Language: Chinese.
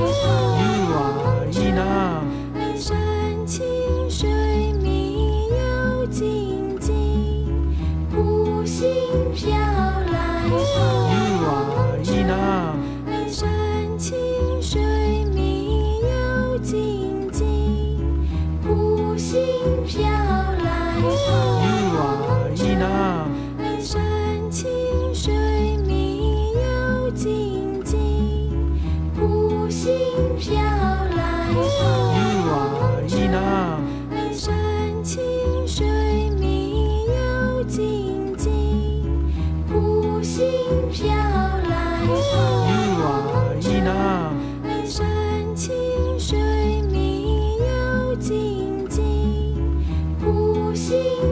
我想要忘山清水明又静静湖心飘来山清水明又静静湖心飘心飘来，梦，山清水明又静静，湖心。